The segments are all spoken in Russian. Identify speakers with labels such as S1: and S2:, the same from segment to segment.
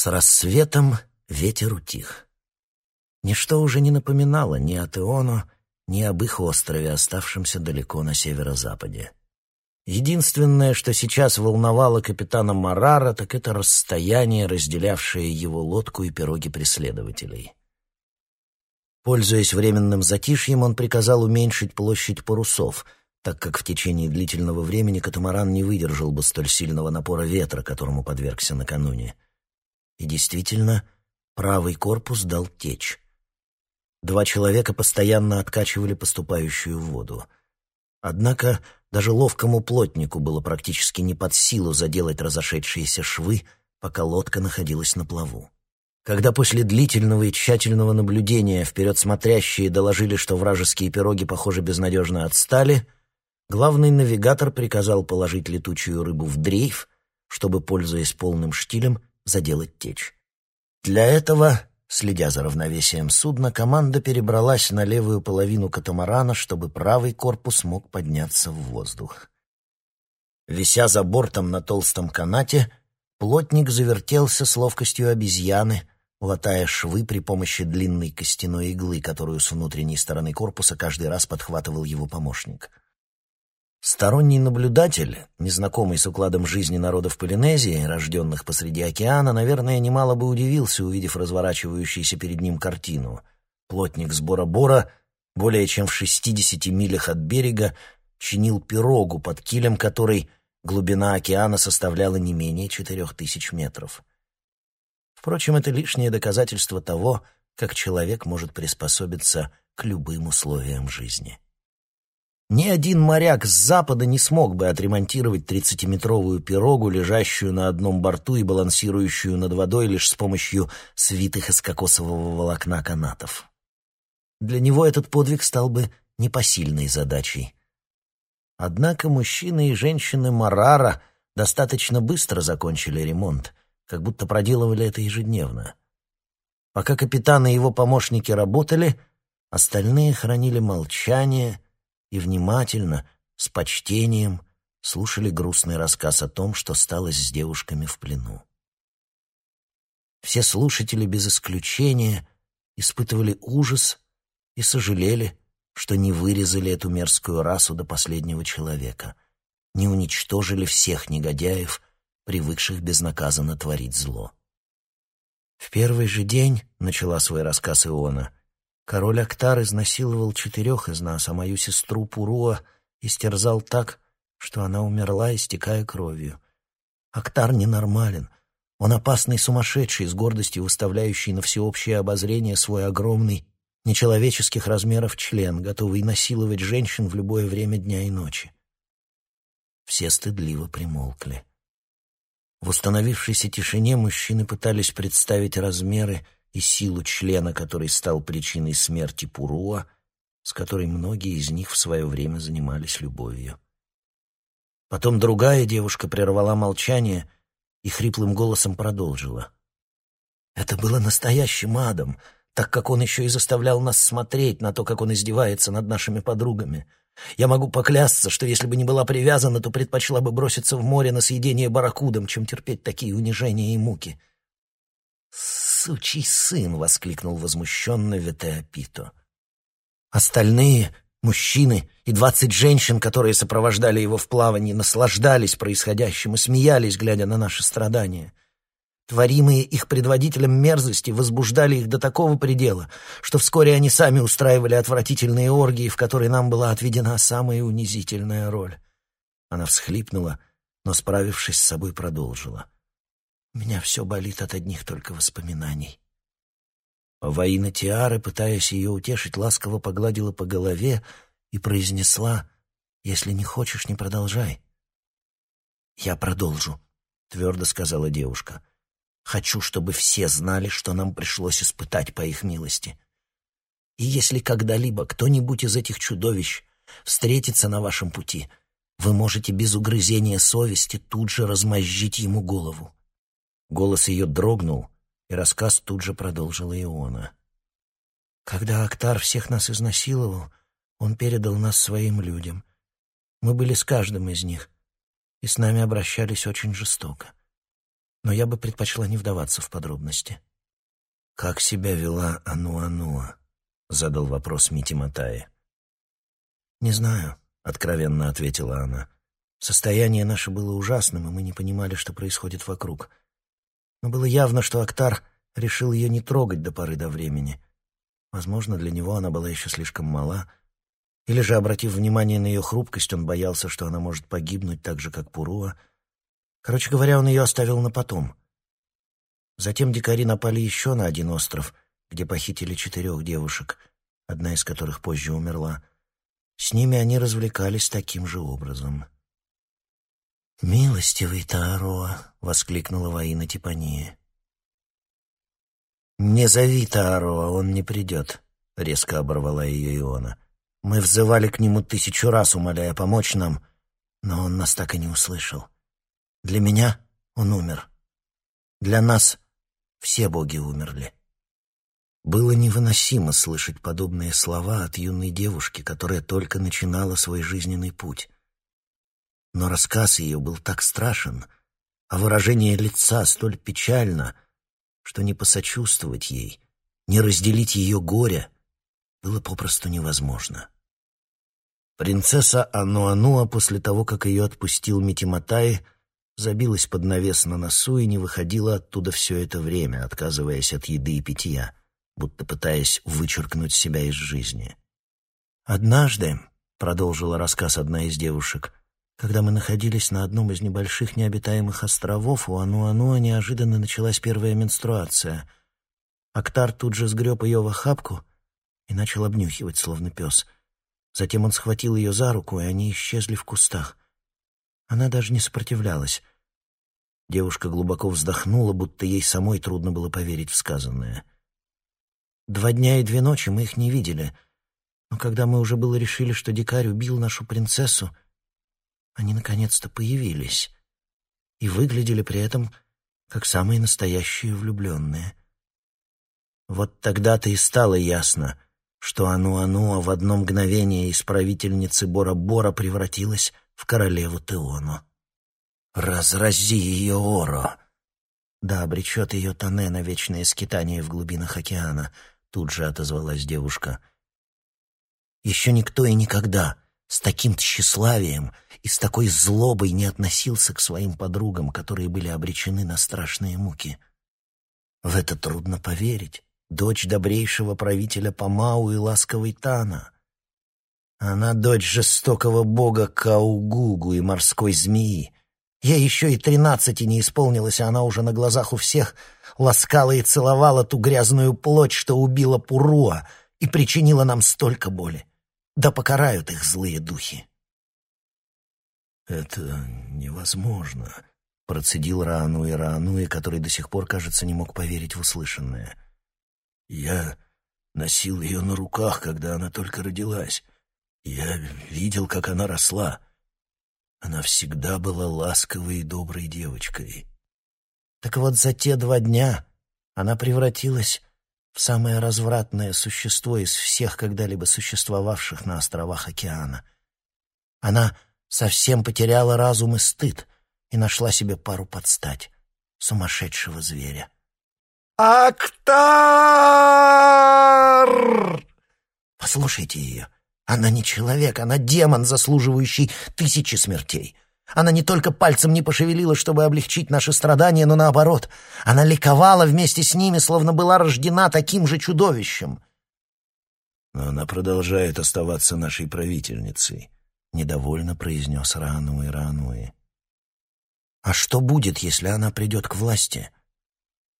S1: С рассветом ветер утих. Ничто уже не напоминало ни о Теону, ни об их острове, оставшемся далеко на северо-западе. Единственное, что сейчас волновало капитана Марара, так это расстояние, разделявшее его лодку и пироги преследователей. Пользуясь временным затишьем, он приказал уменьшить площадь парусов, так как в течение длительного времени катамаран не выдержал бы столь сильного напора ветра, которому подвергся накануне. И действительно, правый корпус дал течь. Два человека постоянно откачивали поступающую воду. Однако даже ловкому плотнику было практически не под силу заделать разошедшиеся швы, пока лодка находилась на плаву. Когда после длительного и тщательного наблюдения вперед смотрящие доложили, что вражеские пироги, похоже, безнадежно отстали, главный навигатор приказал положить летучую рыбу в дрейф, чтобы, пользуясь полным штилем, заделать течь. Для этого Следя за равновесием судна, команда перебралась на левую половину катамарана, чтобы правый корпус мог подняться в воздух. Вися за бортом на толстом канате, плотник завертелся с ловкостью обезьяны, латая швы при помощи длинной костяной иглы, которую с внутренней стороны корпуса каждый раз подхватывал его помощник — Сторонний наблюдатель, незнакомый с укладом жизни народов Полинезии, рожденных посреди океана, наверное, немало бы удивился, увидев разворачивающуюся перед ним картину. Плотник с Бора-Бора, более чем в шестидесяти милях от берега, чинил пирогу, под килем которой глубина океана составляла не менее четырех тысяч метров. Впрочем, это лишнее доказательство того, как человек может приспособиться к любым условиям жизни. Ни один моряк с запада не смог бы отремонтировать тридцатиметровую пирогу, лежащую на одном борту и балансирующую над водой лишь с помощью свитых из кокосового волокна канатов. Для него этот подвиг стал бы непосильной задачей. Однако мужчины и женщины Марара достаточно быстро закончили ремонт, как будто проделывали это ежедневно. Пока капитан и его помощники работали, остальные хранили молчание — и внимательно, с почтением, слушали грустный рассказ о том, что стало с девушками в плену. Все слушатели без исключения испытывали ужас и сожалели, что не вырезали эту мерзкую расу до последнего человека, не уничтожили всех негодяев, привыкших безнаказанно творить зло. В первый же день, — начала свой рассказ Иона, Король Актар изнасиловал четырех из нас, а мою сестру Пуруа истерзал так, что она умерла, истекая кровью. Актар ненормален. Он опасный сумасшедший, с гордостью выставляющий на всеобщее обозрение свой огромный, нечеловеческих размеров член, готовый насиловать женщин в любое время дня и ночи. Все стыдливо примолкли. В установившейся тишине мужчины пытались представить размеры и силу члена, который стал причиной смерти Пуруа, с которой многие из них в свое время занимались любовью. Потом другая девушка прервала молчание и хриплым голосом продолжила. «Это было настоящим адом, так как он еще и заставлял нас смотреть на то, как он издевается над нашими подругами. Я могу поклясться, что если бы не была привязана, то предпочла бы броситься в море на съедение барракудом, чем терпеть такие унижения и муки сучий сын!» — воскликнул возмущенно Ветеопито. Остальные, мужчины и двадцать женщин, которые сопровождали его в плавании, наслаждались происходящим и смеялись, глядя на наши страдания. Творимые их предводителем мерзости возбуждали их до такого предела, что вскоре они сами устраивали отвратительные оргии, в которые нам была отведена самая унизительная роль. Она всхлипнула, но, справившись с собой, продолжила — меня все болит от одних только воспоминаний. Воина Тиары, пытаясь ее утешить, ласково погладила по голове и произнесла «Если не хочешь, не продолжай». «Я продолжу», — твердо сказала девушка. «Хочу, чтобы все знали, что нам пришлось испытать по их милости. И если когда-либо кто-нибудь из этих чудовищ встретится на вашем пути, вы можете без угрызения совести тут же размозжить ему голову. Голос ее дрогнул, и рассказ тут же продолжила Иона. «Когда Актар всех нас изнасиловал, он передал нас своим людям. Мы были с каждым из них, и с нами обращались очень жестоко. но я бы предпочла не вдаваться в подробности. «Как себя вела Ануануа?» — задал вопрос Мити Матаи. «Не знаю», — откровенно ответила она. «Состояние наше было ужасным, и мы не понимали, что происходит вокруг. Но было явно, что Актар решил ее не трогать до поры до времени. Возможно, для него она была еще слишком мала, или же, обратив внимание на ее хрупкость, он боялся, что она может погибнуть так же, как Пуруа. Короче говоря, он ее оставил на потом. Затем дикари напали еще на один остров, где похитили четырех девушек, одна из которых позже умерла. С ними они развлекались таким же образом. «Милостивый Таароа!» — воскликнула воина Типания. «Не зови Таароа, он не придет», — резко оборвала ее Иона. Мы взывали к нему тысячу раз, умоляя помочь нам, но он нас так и не услышал. Для меня он умер. Для нас все боги умерли. Было невыносимо слышать подобные слова от юной девушки, которая только начинала свой жизненный путь. Но рассказ ее был так страшен, а выражение лица столь печально, что не посочувствовать ей, не разделить ее горе — было попросту невозможно. Принцесса Ануануа после того, как ее отпустил Митиматай, забилась под навес на носу и не выходила оттуда все это время, отказываясь от еды и питья, будто пытаясь вычеркнуть себя из жизни. «Однажды», — продолжила рассказ одна из девушек, когда мы находились на одном из небольших необитаемых островов, у Ануануа неожиданно началась первая менструация. Актар тут же сгреб ее в охапку и начал обнюхивать, словно пес. Затем он схватил ее за руку, и они исчезли в кустах. Она даже не сопротивлялась. Девушка глубоко вздохнула, будто ей самой трудно было поверить в сказанное. Два дня и две ночи мы их не видели, но когда мы уже было решили, что дикарь убил нашу принцессу, они наконец-то появились и выглядели при этом как самые настоящие влюбленные. Вот тогда-то и стало ясно, что Ануануа в одно мгновение из правительницы Бора-Бора превратилась в королеву Теону. «Разрази ее, Оро!» «Да, обречет ее Тане на вечное скитание в глубинах океана», — тут же отозвалась девушка. «Еще никто и никогда с таким тщеславием и с такой злобой не относился к своим подругам, которые были обречены на страшные муки. В это трудно поверить дочь добрейшего правителя Памау и ласковой Тана. Она дочь жестокого бога Каугугу и морской змеи. Ей еще и тринадцати не исполнилось, а она уже на глазах у всех ласкала и целовала ту грязную плоть, что убила Пуруа и причинила нам столько боли. Да покарают их злые духи. «Это невозможно», — процедил Раануи Раануи, который до сих пор, кажется, не мог поверить в услышанное. — я носил ее на руках, когда она только родилась. Я видел, как она росла. Она всегда была ласковой и доброй девочкой. Так вот, за те два дня она превратилась в самое развратное существо из всех когда-либо существовавших на островах океана. Она совсем потеряла разум и стыд и нашла себе пару подстать — сумасшедшего зверя. «Актар!» Послушайте ее. Она не человек, она демон, заслуживающий тысячи смертей. Она не только пальцем не пошевелила, чтобы облегчить наши страдания, но наоборот. Она ликовала вместе с ними, словно была рождена таким же чудовищем.
S2: Но она продолжает оставаться нашей правительницей, — недовольно произнес Рануи Рануи.
S1: А что будет, если она придет к власти?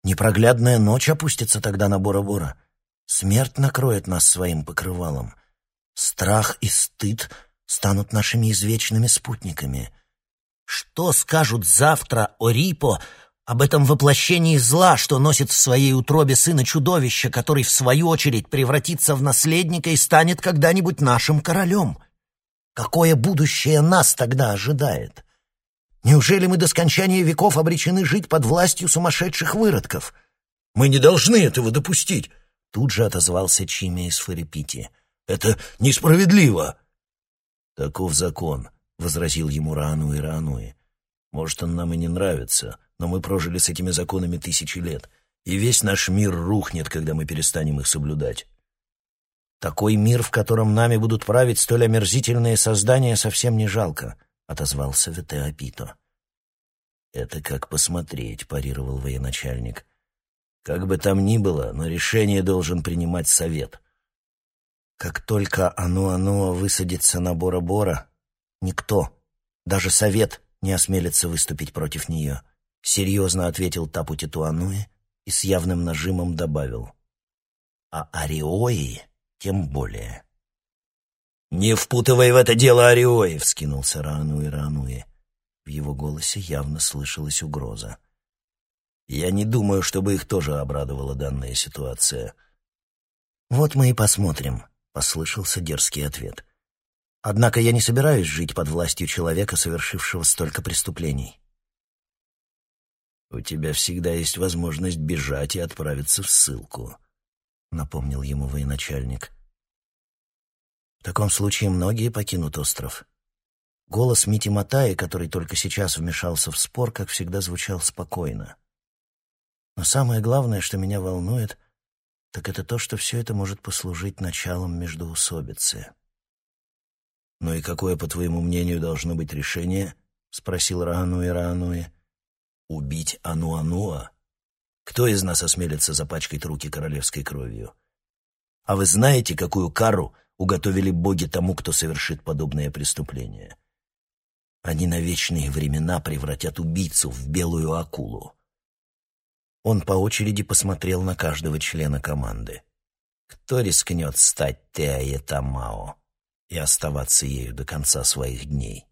S1: Непроглядная ночь опустится тогда на Бора-Бора. Смерть накроет нас своим покрывалом. Страх и стыд станут нашими извечными спутниками. Что скажут завтра Орипо об этом воплощении зла, что носит в своей утробе сына чудовища, который, в свою очередь, превратится в наследника и станет когда-нибудь нашим королем? Какое будущее нас тогда ожидает? Неужели мы до скончания веков обречены жить под властью сумасшедших выродков?
S2: Мы не должны этого допустить,
S1: тут же отозвался Чими из Фарипити.
S2: Это несправедливо.
S1: Таков закон, возразил ему Раануи Раануи. Может, он нам и не нравится,
S2: но мы прожили с этими законами тысячи лет, и весь наш мир рухнет, когда мы перестанем их соблюдать.
S1: Такой мир, в котором нами будут править столь омерзительные создания, совсем не жалко, — отозвался Ветеопито.
S2: «Это как посмотреть», — парировал военачальник. «Как бы там ни было, но решение должен принимать совет».
S1: Как только Ануануа высадится на Бора-Бора, никто, даже совет, не осмелится выступить против нее, — серьезно ответил Тапу Титуануи и с явным нажимом добавил. А Ариои тем более.
S2: «Не впутывай в это дело Ариои!» — вскинулся Рануи Рануи. В его голосе явно слышалась угроза. «Я не думаю, чтобы их тоже обрадовала данная ситуация».
S1: «Вот мы и посмотрим», — послышался дерзкий ответ. «Однако я не собираюсь жить под властью человека, совершившего столько преступлений».
S2: «У тебя всегда есть возможность бежать и отправиться в ссылку», — напомнил ему военачальник.
S1: «В таком случае многие покинут остров. Голос Мити Матаи, который только сейчас вмешался в спор, как всегда звучал спокойно. Но самое главное, что меня волнует, так это то, что все это может послужить началом междоусобицы.
S2: «Ну и какое, по твоему мнению, должно быть решение?» — спросил Раануи Раануи. «Убить Ануануа? Кто из нас осмелится запачкать руки королевской кровью? А вы знаете, какую кару уготовили боги тому, кто совершит подобное преступление?» Они на вечные времена превратят убийцу в белую акулу.
S1: Он по очереди посмотрел на каждого члена команды. Кто рискнет стать Теае Тамао и оставаться ею до конца своих дней?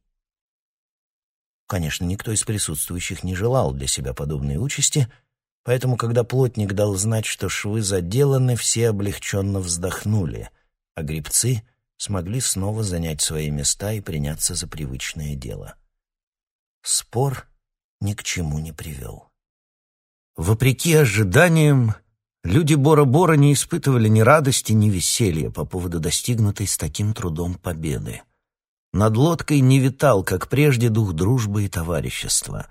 S1: Конечно, никто из присутствующих не желал для себя подобной участи, поэтому, когда плотник дал знать, что швы заделаны, все облегченно вздохнули, а грибцы — смогли снова занять свои места и приняться за привычное дело. Спор ни к чему не привел. Вопреки ожиданиям, люди Бора-Бора не испытывали ни радости, ни веселья по поводу достигнутой с таким трудом победы. Над лодкой не витал, как прежде, дух дружбы и товарищества.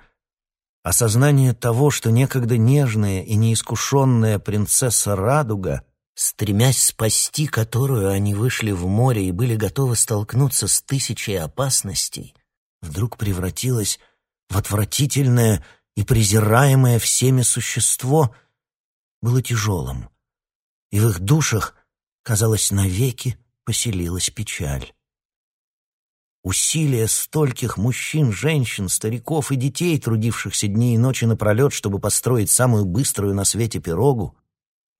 S1: Осознание того, что некогда нежная и неискушенная принцесса Радуга — стремясь спасти которую они вышли в море и были готовы столкнуться с тысячей опасностей, вдруг превратилась в отвратительное и презираемое всеми существо, было тяжелым, и в их душах, казалось, навеки поселилась печаль. Усилия стольких мужчин, женщин, стариков и детей, трудившихся дни и ночи напролет, чтобы построить самую быструю на свете пирогу,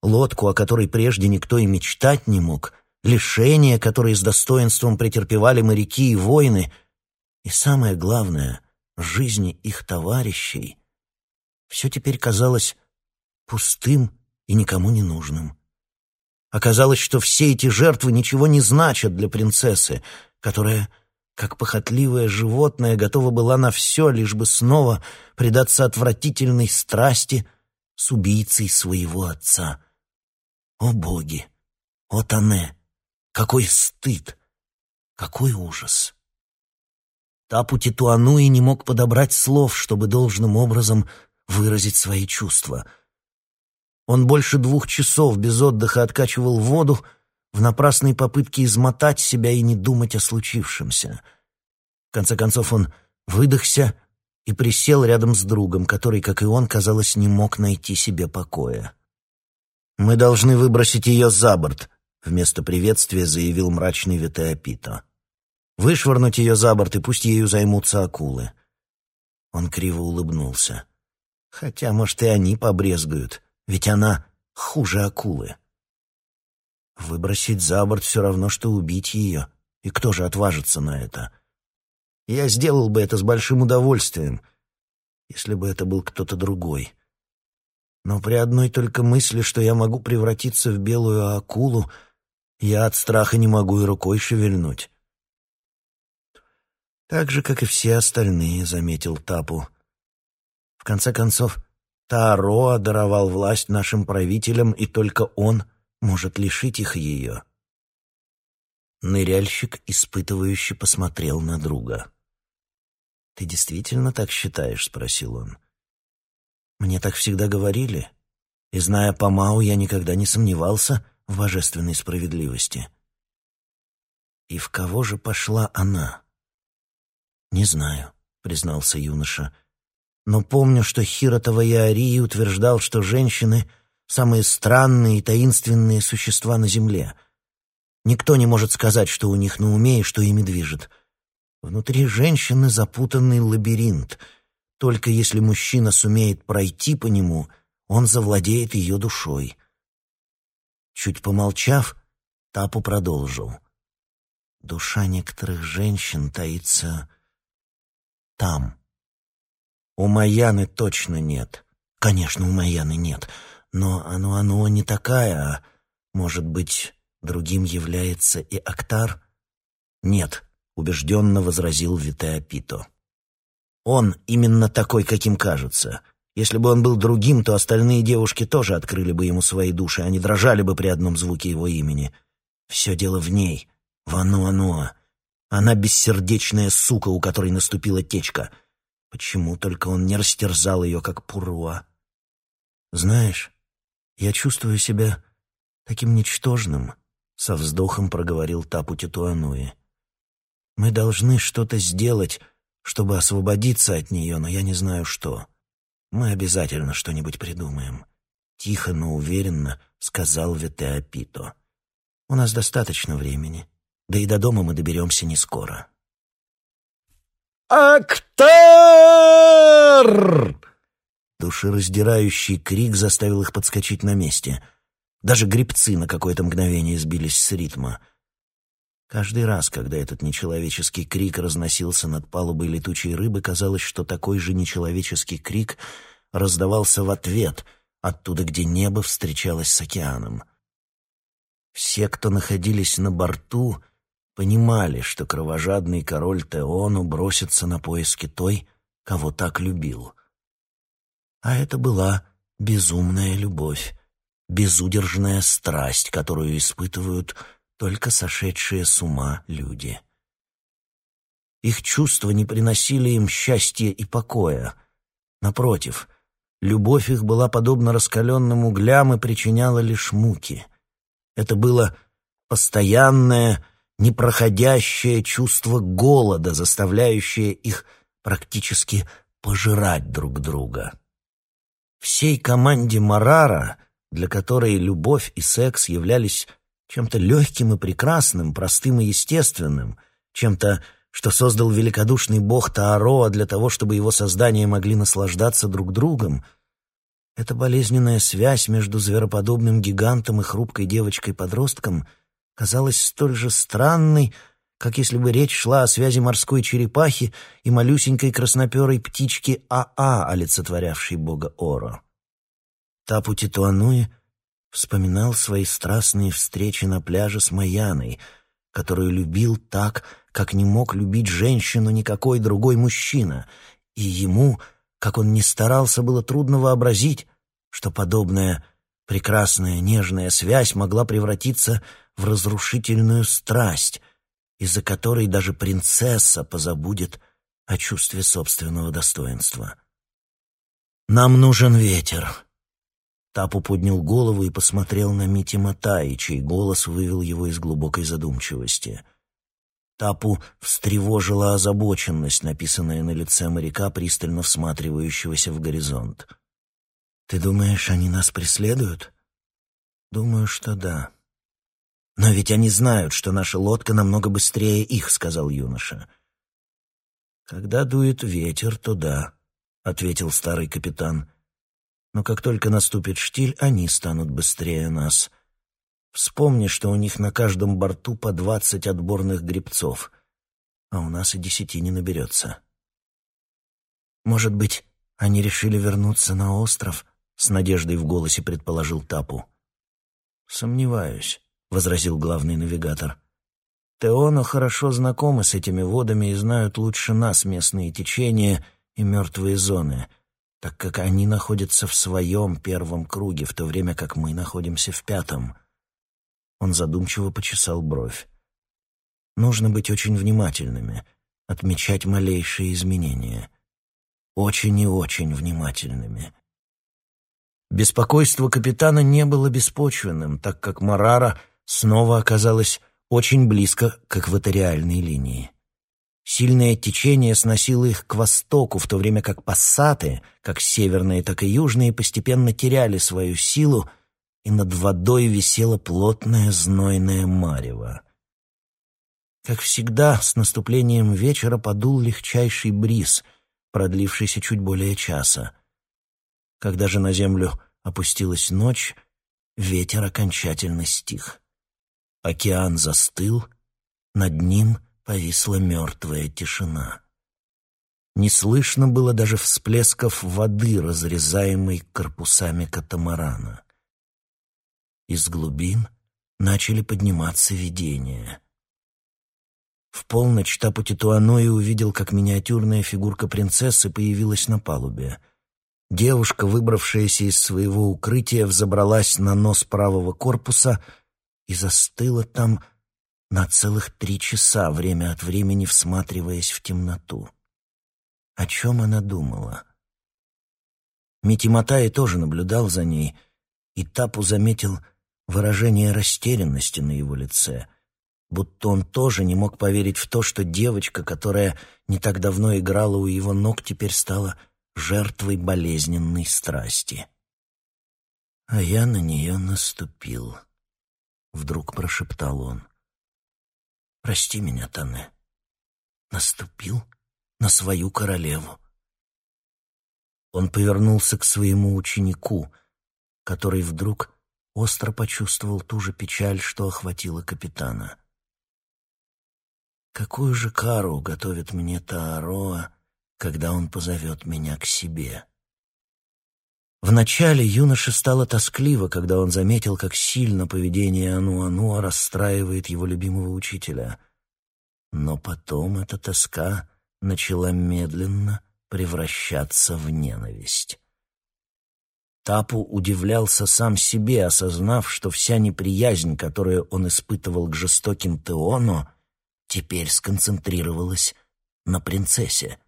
S1: лодку, о которой прежде никто и мечтать не мог, лишения, которые с достоинством претерпевали моряки и воины, и самое главное — жизни их товарищей, все теперь казалось пустым и никому не нужным. Оказалось, что все эти жертвы ничего не значат для принцессы, которая, как похотливое животное, готова была на все, лишь бы снова предаться отвратительной страсти с убийцей своего отца. О боги! О Тане! Какой стыд! Какой ужас! Тапу Титуануи не мог подобрать слов, чтобы должным образом выразить свои чувства. Он больше двух часов без отдыха откачивал воду в напрасной попытке измотать себя и не думать о случившемся. В конце концов он выдохся и присел рядом с другом, который, как и он, казалось, не мог найти себе покоя. «Мы должны выбросить ее за борт», — вместо приветствия заявил мрачный Витеопито. «Вышвырнуть ее за борт, и пусть ею займутся акулы». Он криво улыбнулся. «Хотя, может, и они побрезгуют, ведь она хуже акулы». Выбросить за борт все равно, что убить ее. И кто же отважится на это? Я сделал бы это с большим удовольствием, если бы это был кто-то другой. Но при одной только мысли, что я могу превратиться в белую акулу, я от страха не могу и рукой шевельнуть. Так же, как и все остальные, заметил Тапу. В конце концов, Таароа даровал власть нашим правителям, и только он может лишить их ее. Ныряльщик испытывающе посмотрел на друга. «Ты действительно так считаешь?» — спросил он. Мне так всегда говорили. И зная Памау, я никогда не сомневался в божественной справедливости. И в кого же пошла она? Не знаю, признался юноша. Но помню, что Хиротова Яарии утверждал, что женщины — самые странные и таинственные существа на земле. Никто не может сказать, что у них на уме и что ими движет. Внутри женщины запутанный лабиринт. Только если мужчина сумеет пройти по нему, он завладеет ее душой. Чуть помолчав, Тапу продолжил. Душа некоторых женщин таится там. У Маяны точно нет. Конечно, у Маяны нет. Но оно, оно не такая, а, может быть, другим является и Актар? Нет, убежденно возразил Витеопито. Он именно такой, каким кажется. Если бы он был другим, то остальные девушки тоже открыли бы ему свои души, они дрожали бы при одном звуке его имени. Все дело в ней, в Ануануа. Она бессердечная сука, у которой наступила течка. Почему только он не растерзал ее, как Пуруа? Знаешь, я чувствую себя таким ничтожным, — со вздохом проговорил Тапу Титуануи. Мы должны что-то сделать, чтобы освободиться от нее, но я не знаю что. Мы обязательно что-нибудь придумаем. Тихо, но уверенно сказал Ветеопито. У нас достаточно времени. Да и до дома мы доберемся не скоро. «Актер!» Душераздирающий крик заставил их подскочить на месте. Даже грибцы на какое-то мгновение сбились с ритма. Каждый раз, когда этот нечеловеческий крик разносился над палубой летучей рыбы, казалось, что такой же нечеловеческий крик раздавался в ответ, оттуда, где небо встречалось с океаном. Все, кто находились на борту, понимали, что кровожадный король Теону бросится на поиски той, кого так любил. А это была безумная любовь, безудержная страсть, которую испытывают только сошедшие с ума люди. Их чувства не приносили им счастья и покоя. Напротив, любовь их была подобна раскаленным углям и причиняла лишь муки. Это было постоянное, непроходящее чувство голода, заставляющее их практически пожирать друг друга. Всей команде Марара, для которой любовь и секс являлись чем-то легким и прекрасным, простым и естественным, чем-то, что создал великодушный бог Таароа для того, чтобы его создания могли наслаждаться друг другом, эта болезненная связь между звероподобным гигантом и хрупкой девочкой-подростком — казалась столь же странной, как если бы речь шла о связи морской черепахи и малюсенькой красноперой птички Аа, олицетворявшей бога Оро. Тапу Титуануи вспоминал свои страстные встречи на пляже с Маяной, которую любил так, как не мог любить женщину никакой другой мужчина, и ему, как он ни старался, было трудно вообразить, что подобная прекрасная нежная связь могла превратиться в разрушительную страсть, из-за которой даже принцесса позабудет о чувстве собственного достоинства. «Нам нужен ветер». Тапу поднял голову и посмотрел на Мити Матаи, чей голос вывел его из глубокой задумчивости. Тапу встревожила озабоченность, написанная на лице моряка, пристально всматривающегося в горизонт. «Ты думаешь, они нас преследуют?» «Думаю, что да». «Но ведь они знают, что наша лодка намного быстрее их», — сказал юноша. «Когда дует ветер, то да», — ответил старый капитан. «Но как только наступит штиль, они станут быстрее нас. Вспомни, что у них на каждом борту по двадцать отборных гребцов, а у нас и десяти не наберется». «Может быть, они решили вернуться на остров?» — с надеждой в голосе предположил Тапу. «Сомневаюсь». — возразил главный навигатор. «Теоно хорошо знакомы с этими водами и знают лучше нас местные течения и мертвые зоны, так как они находятся в своем первом круге, в то время как мы находимся в пятом». Он задумчиво почесал бровь. «Нужно быть очень внимательными, отмечать малейшие изменения. Очень и очень внимательными. Беспокойство капитана не было беспочвенным, так как Марара снова оказалась очень близко к экваториальной линии. Сильное течение сносило их к востоку, в то время как пассаты, как северные, так и южные, постепенно теряли свою силу, и над водой висело плотное знойное марево. Как всегда, с наступлением вечера подул легчайший бриз, продлившийся чуть более часа. Когда же на землю опустилась ночь, ветер окончательно стих. Океан застыл, над ним повисла мертвая тишина. Не слышно было даже всплесков воды, разрезаемой корпусами катамарана. Из глубин начали подниматься видения. В полночь Тапути Туанои увидел, как миниатюрная фигурка принцессы появилась на палубе. Девушка, выбравшаяся из своего укрытия, взобралась на нос правого корпуса и застыла там, на целых три часа, время от времени всматриваясь в темноту. О чем она думала? Мити Матай тоже наблюдал за ней, и Тапу заметил выражение растерянности на его лице, будто он тоже не мог поверить в то, что девочка, которая не так давно играла у его ног, теперь стала жертвой болезненной страсти. А я на нее наступил. Вдруг прошептал он. Прости меня, Тане. Наступил на свою королеву. Он повернулся к своему ученику, который вдруг остро почувствовал ту же печаль, что охватила капитана. Какую же кару готовит мне Таароа, когда он позовет меня к себе? Вначале юноше стало тоскливо, когда он заметил, как сильно поведение Ануануа расстраивает его любимого учителя. Но потом эта тоска начала медленно превращаться в ненависть. Тапу удивлялся сам себе, осознав, что вся неприязнь, которую он испытывал к жестоким Теону, теперь сконцентрировалась на принцессе.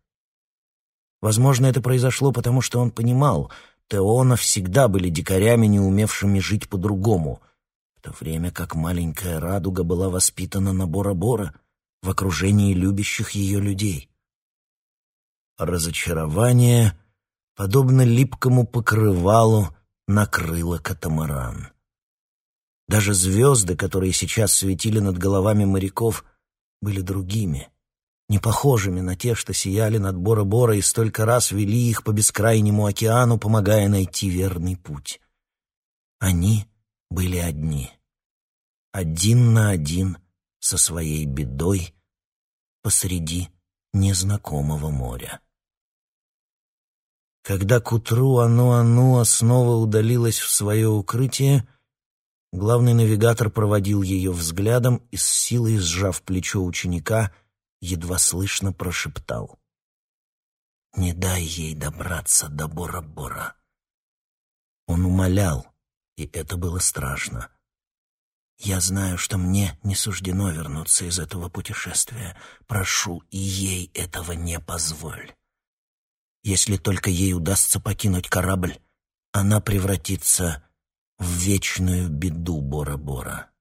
S1: Возможно, это произошло потому, что он понимал — Теона всегда были дикарями, не умевшими жить по-другому, в то время как маленькая радуга была воспитана на Бора-Бора в окружении любящих ее людей. Разочарование, подобно липкому покрывалу, накрыло катамаран. Даже звезды, которые сейчас светили над головами моряков, были другими — не похожими на те, что сияли над Бора-Бора и столько раз вели их по бескрайнему океану, помогая найти верный путь. Они были одни, один на один со своей бедой посреди незнакомого моря. Когда к утру Ануа-Нуа снова удалилась в свое укрытие, главный навигатор проводил ее взглядом и с силой сжав плечо ученика — едва слышно прошептал. «Не дай ей добраться до Бора-Бора». Он умолял, и это было страшно. «Я знаю, что мне не суждено вернуться из этого путешествия. Прошу, и ей этого не позволь. Если только ей удастся покинуть корабль, она превратится в вечную беду Бора-Бора».